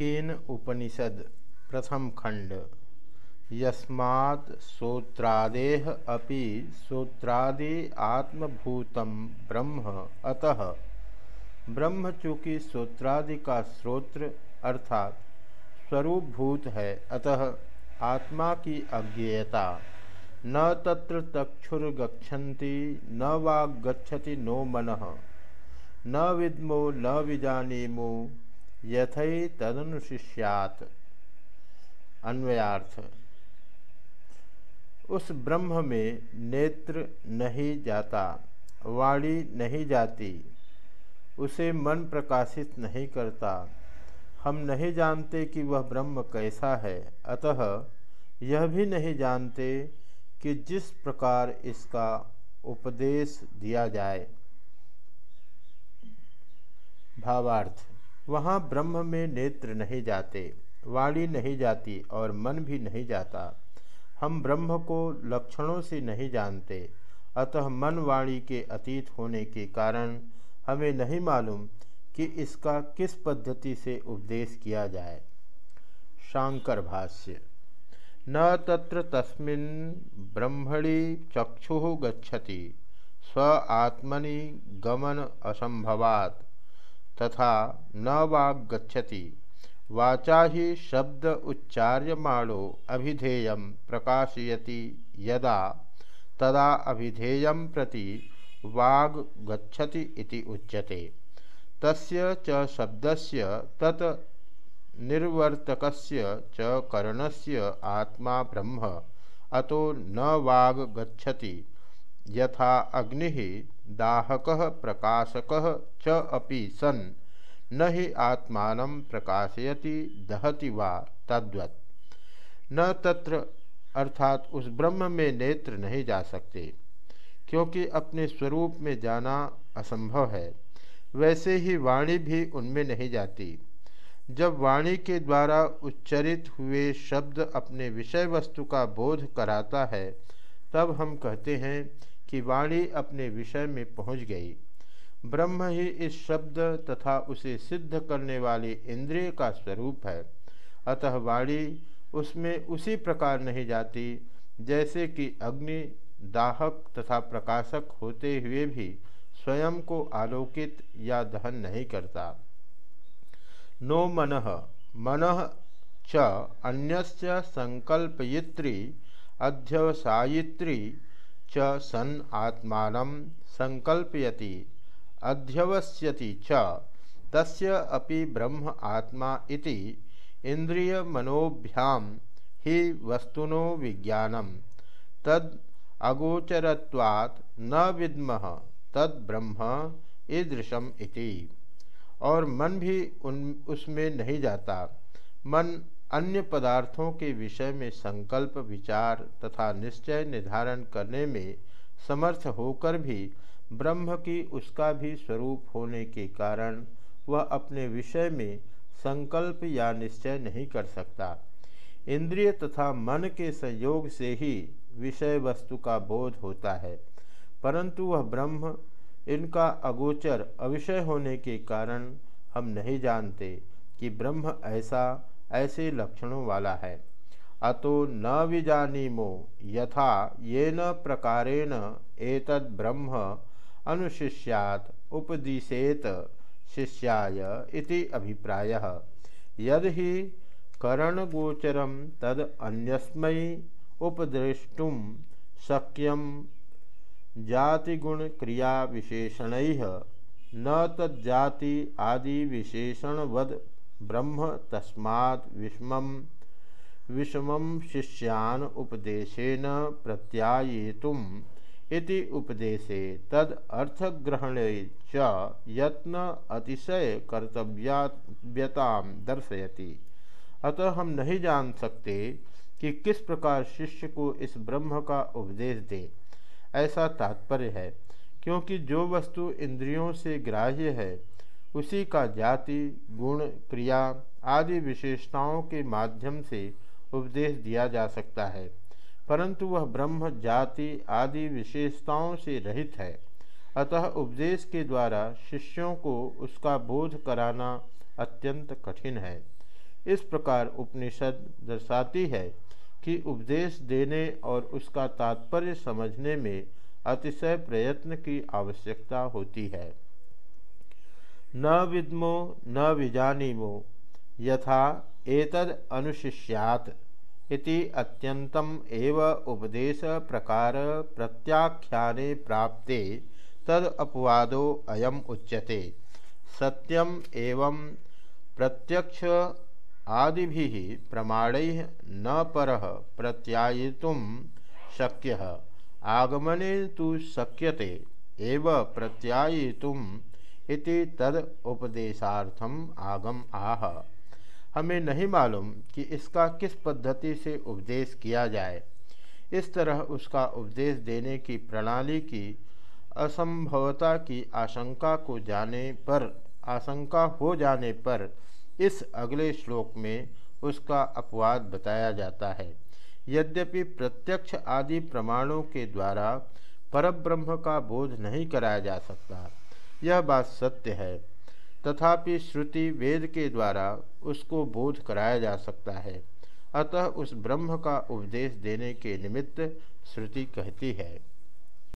केन उपनिषद, प्रथम खंड। यस्मात् श्रोत्रादेह अपि श्रोत्रादि आत्मभूतम ब्रह्म अतः। ब्रह्म चूँकि श्रोत्रादि का श्रोत्र अर्थात स्वरूपभूत है, अतः आत्मा की अज्ञेयता। न तत्र चक्षुर्गछति न वाग्गछति नो मन। न विद्मो, न विजानीमो यथई तदनुशिष्यात। अन्वयार्थ। उस ब्रह्म में नेत्र नहीं जाता, वाणी नहीं जाती, उसे मन प्रकाशित नहीं करता। हम नहीं जानते कि वह ब्रह्म कैसा है, अतः यह भी नहीं जानते कि जिस प्रकार इसका उपदेश दिया जाए। भावार्थ। वहाँ ब्रह्म में नेत्र नहीं जाते, वाणी नहीं जाती और मन भी नहीं जाता। हम ब्रह्म को लक्षणों से नहीं जानते, अतः मन वाणी के अतीत होने के कारण हमें नहीं मालूम कि इसका किस पद्धति से उपदेश किया जाए। शांकर भाष्य, न तत्र तस्मिन् ब्रह्मणि चक्षु गच्छति, स्व आत्मनि गमन असंभवात्। तथा न वाग वाचा ही शब्द उच्चार्यमाणो अभिधेय प्रकाशयति यदा तदा अभिधेय प्रति वाग गच्छति इति उच्यते। तस्य च शब्दस्य तत् निर्वर्तकस्य च करणस्य आत्मा ब्रह्म, अतो न वाग गच्छति यथा अग्नि दाहक प्रकाशक च अपि सन्। न ही आत्मा प्रकाशयति, दहति वा तद्वत्। न तत्र अर्थात उस ब्रह्म में नेत्र नहीं जा सकते, क्योंकि अपने स्वरूप में जाना असंभव है। वैसे ही वाणी भी उनमें नहीं जाती। जब वाणी के द्वारा उच्चरित हुए शब्द अपने विषय वस्तु का बोध कराता है तब हम कहते हैं कि वाणी अपने विषय में पहुँच गई। ब्रह्म ही इस शब्द तथा उसे सिद्ध करने वाले इंद्रिय का स्वरूप है। अतः वाणी उसमें उसी प्रकार नहीं जाती, जैसे कि अग्नि, दाहक तथा प्रकाशक होते हुए भी स्वयं को आलोकित या दहन नहीं करता। नो मन मन च अन्यस्य संकल्पयित्री अध्यवसायित्री च सन् आत्मान संकल्पयति, अध्यवस्यति च, तस्य अपि ब्रह्म आत्मा इति इंद्रिय मनोभ्याम ही वस्तुनो विज्ञानम तद अगोचरत्वात् न विद्मः, तद ब्रह्म ईदृशम इति। और मन भी उन, उसमें नहीं जाता। मन अन्य पदार्थों के विषय में संकल्प, विचार तथा निश्चय निर्धारण करने में समर्थ होकर भी ब्रह्म की उसका भी स्वरूप होने के कारण वह अपने विषय में संकल्प या निश्चय नहीं कर सकता। इंद्रिय तथा मन के संयोग से ही विषय वस्तु का बोध होता है, परंतु वह ब्रह्म, इनका अगोचर अविषय होने के कारण हम नहीं जानते कि ब्रह्म ऐसा ऐसे लक्षणों वाला है। अतो न विजानीमो, यथा ये न प्रकारेण एतद् ब्रह्म अनुशिष्यात उपदिशेत शिष्याय इति अभिप्रायः। यद ही करणगोचरम तद अन्यस्मै उपद्रष्टुम शक्यम जातिगुण क्रिया विशेषण न तज्जाति आदि विशेषणवद ब्रह्म तस्मात् विषम। विषम शिष्यान उपदेशन प्रत्यायेतुम इति उपदेशे तद अर्थग्रहणे च यत्न अतिशय कर्तव्यता दर्शयति। अतः हम नहीं जान सकते कि किस प्रकार शिष्य को इस ब्रह्म का उपदेश दे। ऐसा तात्पर्य है, क्योंकि जो वस्तु इंद्रियों से ग्राह्य है उसी का जाति, गुण, क्रिया आदि विशेषताओं के माध्यम से उपदेश दिया जा सकता है। परंतु वह ब्रह्म, जाति आदि विशेषताओं से रहित है। अतः उपदेश के द्वारा शिष्यों को उसका बोध कराना अत्यंत कठिन है। इस प्रकार उपनिषद दर्शाती है कि उपदेश देने और उसका तात्पर्य समझने में अतिशय प्रयत्न की आवश्यकता होती है। न विद्मो, न विजानीमो, यथा एतद अनुशिष्यात इति अत्यंतम एव उपदेश प्रकार प्रत्याख्याने प्राप्ते तद अपवादो अयम उच्यते। सत्यम एवं प्रत्यक्ष आदि प्रमाण न पर प्रत्यायितुं शक्य। आगमने तो शक्यते एव प्रत्यायितुम् इति तद उपदेशार्थम आगम आह। हमें नहीं मालूम कि इसका किस पद्धति से उपदेश किया जाए। इस तरह उसका उपदेश देने की प्रणाली की असंभवता की आशंका को जाने पर, आशंका हो जाने पर इस अगले श्लोक में उसका अपवाद बताया जाता है। यद्यपि प्रत्यक्ष आदि प्रमाणों के द्वारा परब्रह्म का बोध नहीं कराया जा सकता यह बात सत्य है। तथापि श्रुति वेद के द्वारा उसको बोध कराया जा सकता है। अतः उस ब्रह्म का उपदेश देने के निमित्त श्रुति कहती है।